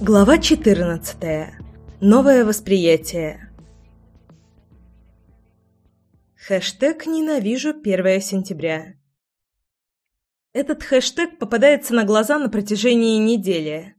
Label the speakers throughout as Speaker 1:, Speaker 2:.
Speaker 1: Глава 14. Новое восприятие. Хэштег «Ненавижу 1 сентября». Этот хэштег попадается на глаза на протяжении недели.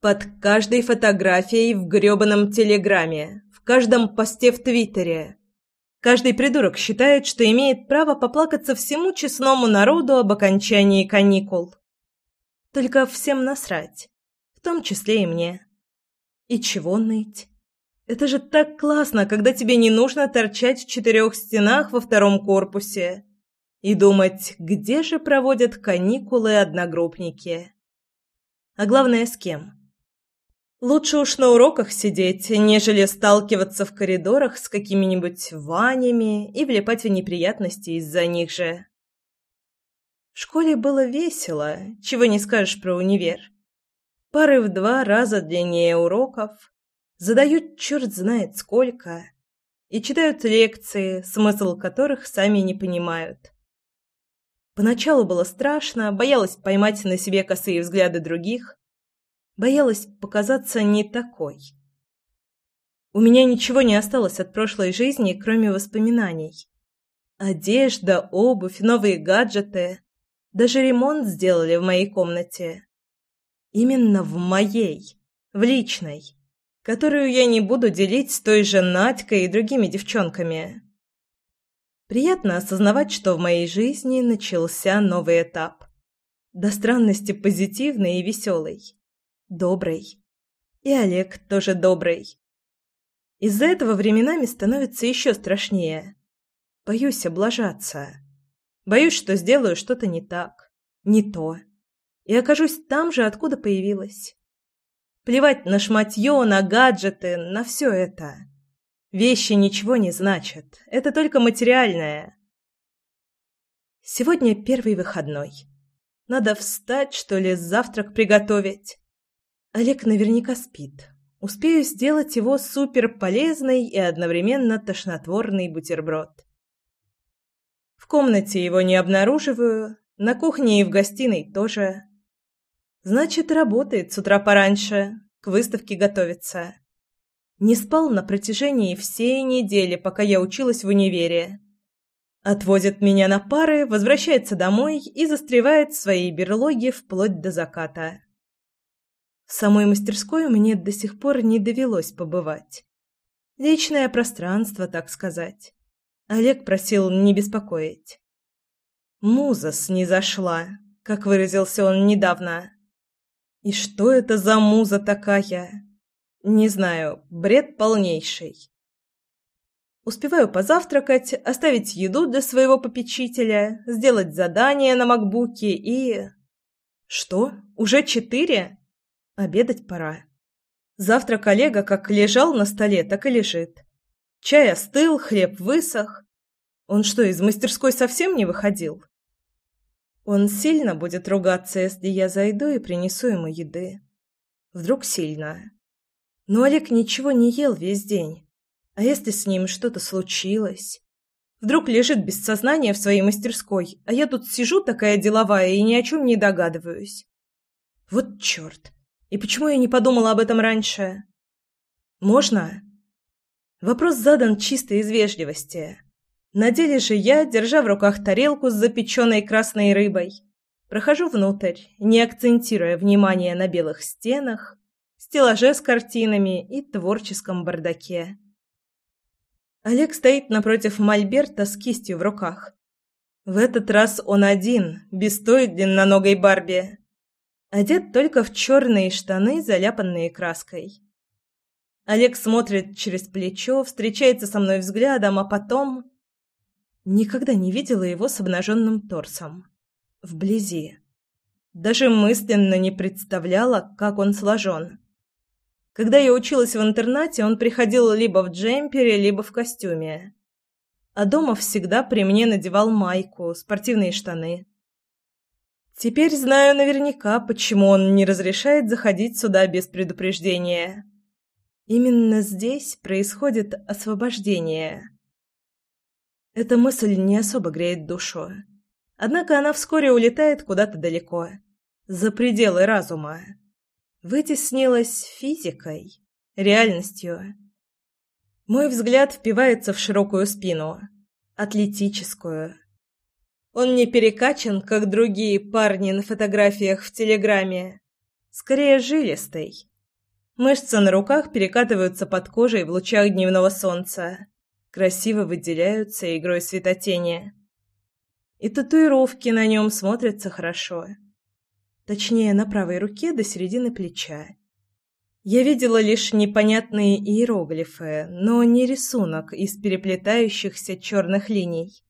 Speaker 1: Под каждой фотографией в грёбаном телеграме, в каждом посте в Твиттере. Каждый придурок считает, что имеет право поплакаться всему честному народу об окончании каникул. Только всем насрать в том числе и мне. И чего ныть? Это же так классно, когда тебе не нужно торчать в четырех стенах во втором корпусе и думать, где же проводят каникулы одногруппники. А главное, с кем. Лучше уж на уроках сидеть, нежели сталкиваться в коридорах с какими-нибудь Ванями и влипать в неприятности из-за них же. В школе было весело, чего не скажешь про универ пары в два раза длиннее уроков, задают черт знает сколько и читают лекции, смысл которых сами не понимают. Поначалу было страшно, боялась поймать на себе косые взгляды других, боялась показаться не такой. У меня ничего не осталось от прошлой жизни, кроме воспоминаний. Одежда, обувь, новые гаджеты. Даже ремонт сделали в моей комнате. Именно в моей, в личной, которую я не буду делить с той же Надькой и другими девчонками. Приятно осознавать, что в моей жизни начался новый этап. До странности позитивный и веселый. Добрый. И Олег тоже добрый. Из-за этого временами становится еще страшнее. Боюсь облажаться. Боюсь, что сделаю что-то не так, не то и окажусь там же, откуда появилась. Плевать на шматье, на гаджеты, на все это. Вещи ничего не значат, это только материальное. Сегодня первый выходной. Надо встать, что ли, завтрак приготовить. Олег наверняка спит. Успею сделать его суперполезный и одновременно тошнотворный бутерброд. В комнате его не обнаруживаю, на кухне и в гостиной тоже. Значит, работает с утра пораньше, к выставке готовится. Не спал на протяжении всей недели, пока я училась в универе. Отвозит меня на пары, возвращается домой и застревает в своей берлоге вплоть до заката. В самой мастерской мне до сих пор не довелось побывать. Личное пространство, так сказать. Олег просил не беспокоить. «Муза снизошла», как выразился он недавно. И что это за муза такая? Не знаю, бред полнейший. Успеваю позавтракать, оставить еду для своего попечителя, сделать задание на макбуке и... Что? Уже четыре? Обедать пора. Завтрак Олега как лежал на столе, так и лежит. Чай остыл, хлеб высох. Он что, из мастерской совсем не выходил? Он сильно будет ругаться, если я зайду и принесу ему еды. Вдруг сильно. Но Олег ничего не ел весь день. А если с ним что-то случилось? Вдруг лежит без сознания в своей мастерской, а я тут сижу такая деловая и ни о чем не догадываюсь. Вот черт! И почему я не подумала об этом раньше? Можно? Вопрос задан чисто из вежливости. На деле же я, держа в руках тарелку с запеченной красной рыбой, прохожу внутрь, не акцентируя внимание на белых стенах, стеллаже с картинами и творческом бардаке. Олег стоит напротив мольберта с кистью в руках. В этот раз он один, без той длинноногой Барби. Одет только в черные штаны, заляпанные краской. Олег смотрит через плечо, встречается со мной взглядом, а потом Никогда не видела его с обнаженным торсом. Вблизи. Даже мысленно не представляла, как он сложен. Когда я училась в интернате, он приходил либо в джемпере, либо в костюме. А дома всегда при мне надевал майку, спортивные штаны. Теперь знаю наверняка, почему он не разрешает заходить сюда без предупреждения. Именно здесь происходит освобождение. Эта мысль не особо греет душу. Однако она вскоре улетает куда-то далеко, за пределы разума. вытеснилось физикой, реальностью. Мой взгляд впивается в широкую спину, атлетическую. Он не перекачан, как другие парни на фотографиях в Телеграме. Скорее, жилистый. Мышцы на руках перекатываются под кожей в лучах дневного солнца. Красиво выделяются игрой светотени. И татуировки на нем смотрятся хорошо. Точнее, на правой руке до середины плеча. Я видела лишь непонятные иероглифы, но не рисунок из переплетающихся черных линий.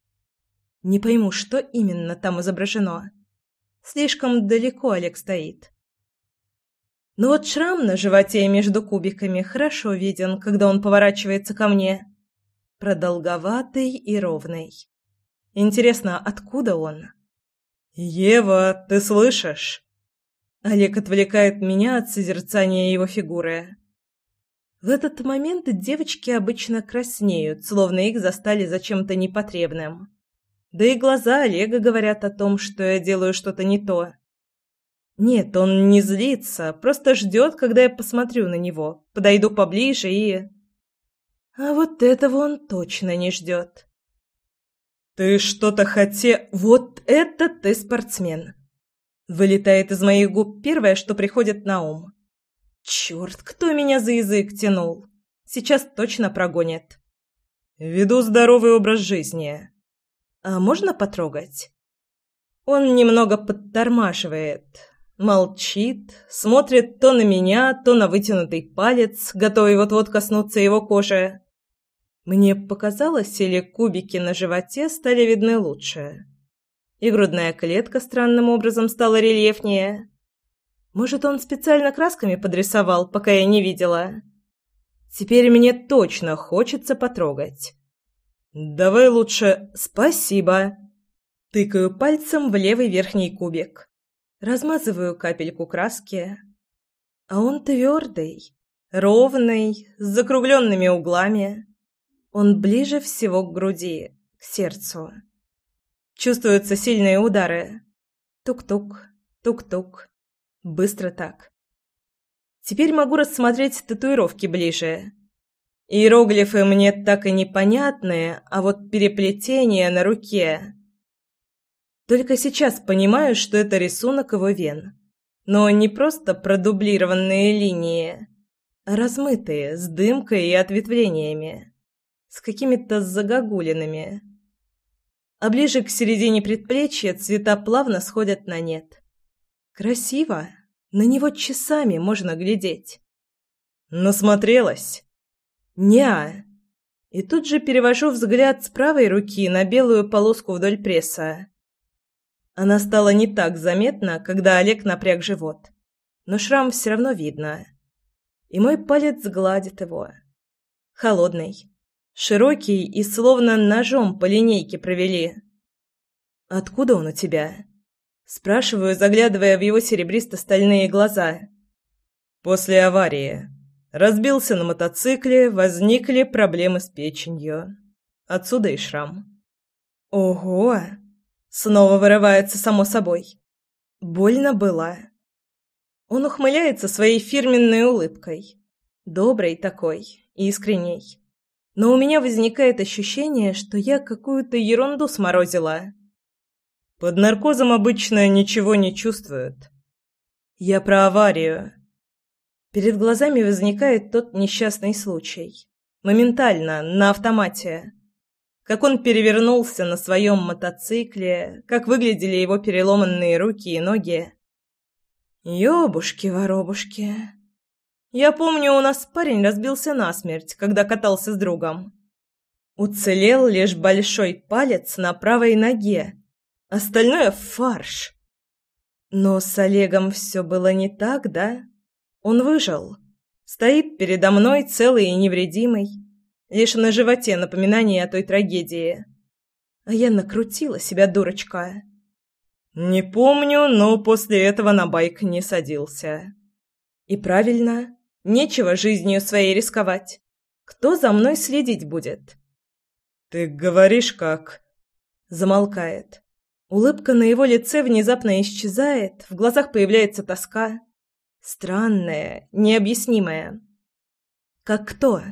Speaker 1: Не пойму, что именно там изображено. Слишком далеко Олег стоит. Но вот шрам на животе между кубиками хорошо виден, когда он поворачивается ко мне. Продолговатый и ровный. Интересно, откуда он? «Ева, ты слышишь?» Олег отвлекает меня от созерцания его фигуры. В этот момент девочки обычно краснеют, словно их застали за чем-то непотребным. Да и глаза Олега говорят о том, что я делаю что-то не то. Нет, он не злится, просто ждет, когда я посмотрю на него, подойду поближе и... А вот этого он точно не ждет. «Ты что-то хоте... Вот это ты спортсмен!» Вылетает из моих губ первое, что приходит на ум. Черт, кто меня за язык тянул? Сейчас точно прогонят. Веду здоровый образ жизни. А можно потрогать? Он немного подтормаживает, молчит, смотрит то на меня, то на вытянутый палец, готовый вот-вот коснуться его кожи. Мне показалось, или кубики на животе стали видны лучше и грудная клетка странным образом стала рельефнее. Может, он специально красками подрисовал, пока я не видела. Теперь мне точно хочется потрогать. Давай лучше «спасибо». Тыкаю пальцем в левый верхний кубик. Размазываю капельку краски. А он твердый, ровный, с закругленными углами. Он ближе всего к груди, к сердцу. Чувствуются сильные удары. Тук-тук, тук-тук. Быстро так. Теперь могу рассмотреть татуировки ближе. Иероглифы мне так и непонятные, а вот переплетение на руке. Только сейчас понимаю, что это рисунок его вен. Но не просто продублированные линии, а размытые, с дымкой и ответвлениями. С какими-то загогулинами а ближе к середине предплечья цвета плавно сходят на нет. Красиво. На него часами можно глядеть. Насмотрелась? Неа. И тут же перевожу взгляд с правой руки на белую полоску вдоль пресса. Она стала не так заметна, когда Олег напряг живот. Но шрам все равно видно. И мой палец гладит его. Холодный. Широкий и словно ножом по линейке провели. «Откуда он у тебя?» Спрашиваю, заглядывая в его серебристо-стальные глаза. «После аварии. Разбился на мотоцикле, возникли проблемы с печенью. Отсюда и шрам». «Ого!» Снова вырывается само собой. Больно было. Он ухмыляется своей фирменной улыбкой. Доброй такой, искренней но у меня возникает ощущение, что я какую-то ерунду сморозила. Под наркозом обычно ничего не чувствуют. Я про аварию. Перед глазами возникает тот несчастный случай. Моментально, на автомате. Как он перевернулся на своем мотоцикле, как выглядели его переломанные руки и ноги. Ёбушки-воробушки. Я помню, у нас парень разбился насмерть, когда катался с другом. Уцелел лишь большой палец на правой ноге. Остальное — фарш. Но с Олегом все было не так, да? Он выжил. Стоит передо мной целый и невредимый. Лишь на животе напоминание о той трагедии. А я накрутила себя, дурочка. Не помню, но после этого на байк не садился. И правильно. Нечего жизнью своей рисковать. Кто за мной следить будет? Ты говоришь как? Замолкает. Улыбка на его лице внезапно исчезает, в глазах появляется тоска. Странное, необъяснимое. Как кто?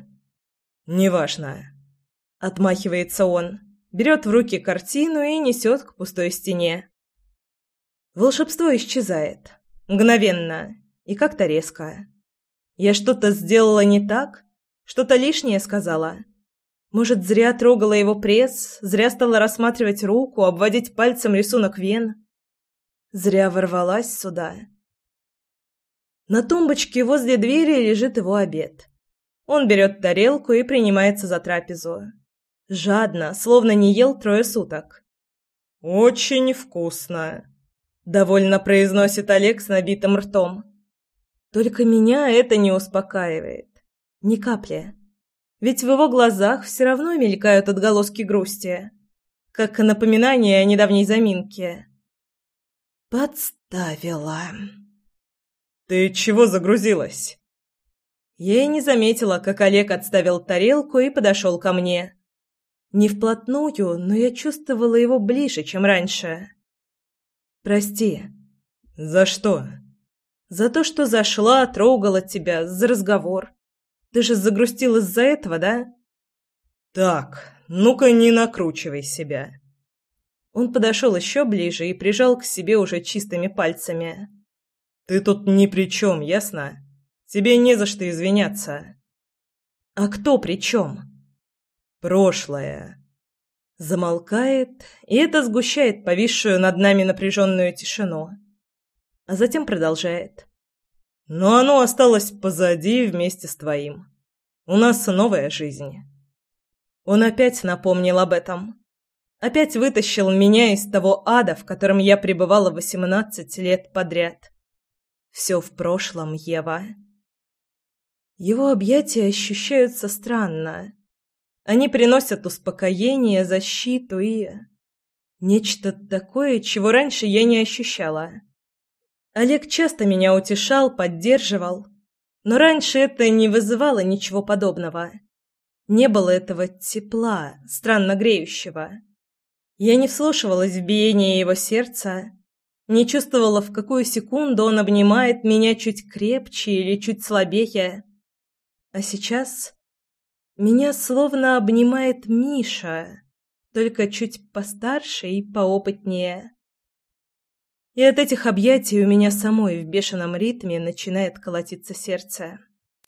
Speaker 2: Неважно.
Speaker 1: Отмахивается он, берет в руки картину и несет к пустой стене. Волшебство исчезает. Мгновенно. И как-то резко. Я что-то сделала не так? Что-то лишнее сказала? Может, зря трогала его пресс, зря стала рассматривать руку, обводить пальцем рисунок вен? Зря ворвалась сюда. На тумбочке возле двери лежит его обед. Он берет тарелку и принимается за трапезу. Жадно, словно не ел трое суток.
Speaker 2: «Очень вкусно», —
Speaker 1: довольно произносит Олег с набитым ртом. Только меня это не успокаивает. Ни капли. Ведь в его глазах все равно мелькают отголоски грусти, как напоминание о недавней заминке. Подставила.
Speaker 2: «Ты чего загрузилась?»
Speaker 1: Я и не заметила, как Олег отставил тарелку и подошел ко мне. Не вплотную, но я чувствовала его ближе, чем раньше. «Прости».
Speaker 2: «За что?»
Speaker 1: «За то, что зашла, трогала тебя, за разговор. Ты же загрустил из-за этого, да?»
Speaker 2: «Так, ну-ка не накручивай себя».
Speaker 1: Он подошел еще ближе и прижал к себе уже чистыми пальцами.
Speaker 2: «Ты тут ни при чем, ясно? Тебе не за что извиняться».
Speaker 1: «А кто при чем?»
Speaker 2: прошлое.
Speaker 1: Замолкает, и это сгущает повисшую над нами напряженную тишину. А затем продолжает.
Speaker 2: Но оно осталось позади вместе с твоим. У нас новая жизнь.
Speaker 1: Он опять напомнил об этом. Опять вытащил меня из того ада, в котором я пребывала восемнадцать лет подряд. Все в прошлом, Ева. Его объятия ощущаются странно, они приносят успокоение, защиту и... Нечто такое, чего раньше я не ощущала. Олег часто меня утешал, поддерживал, но раньше это не вызывало ничего подобного. Не было этого тепла, странно греющего. Я не вслушивалась в биение его сердца, не чувствовала, в какую секунду он обнимает меня чуть крепче или чуть слабее. А сейчас меня словно обнимает Миша, только чуть постарше и поопытнее. И от этих объятий у меня самой в бешеном ритме начинает колотиться сердце.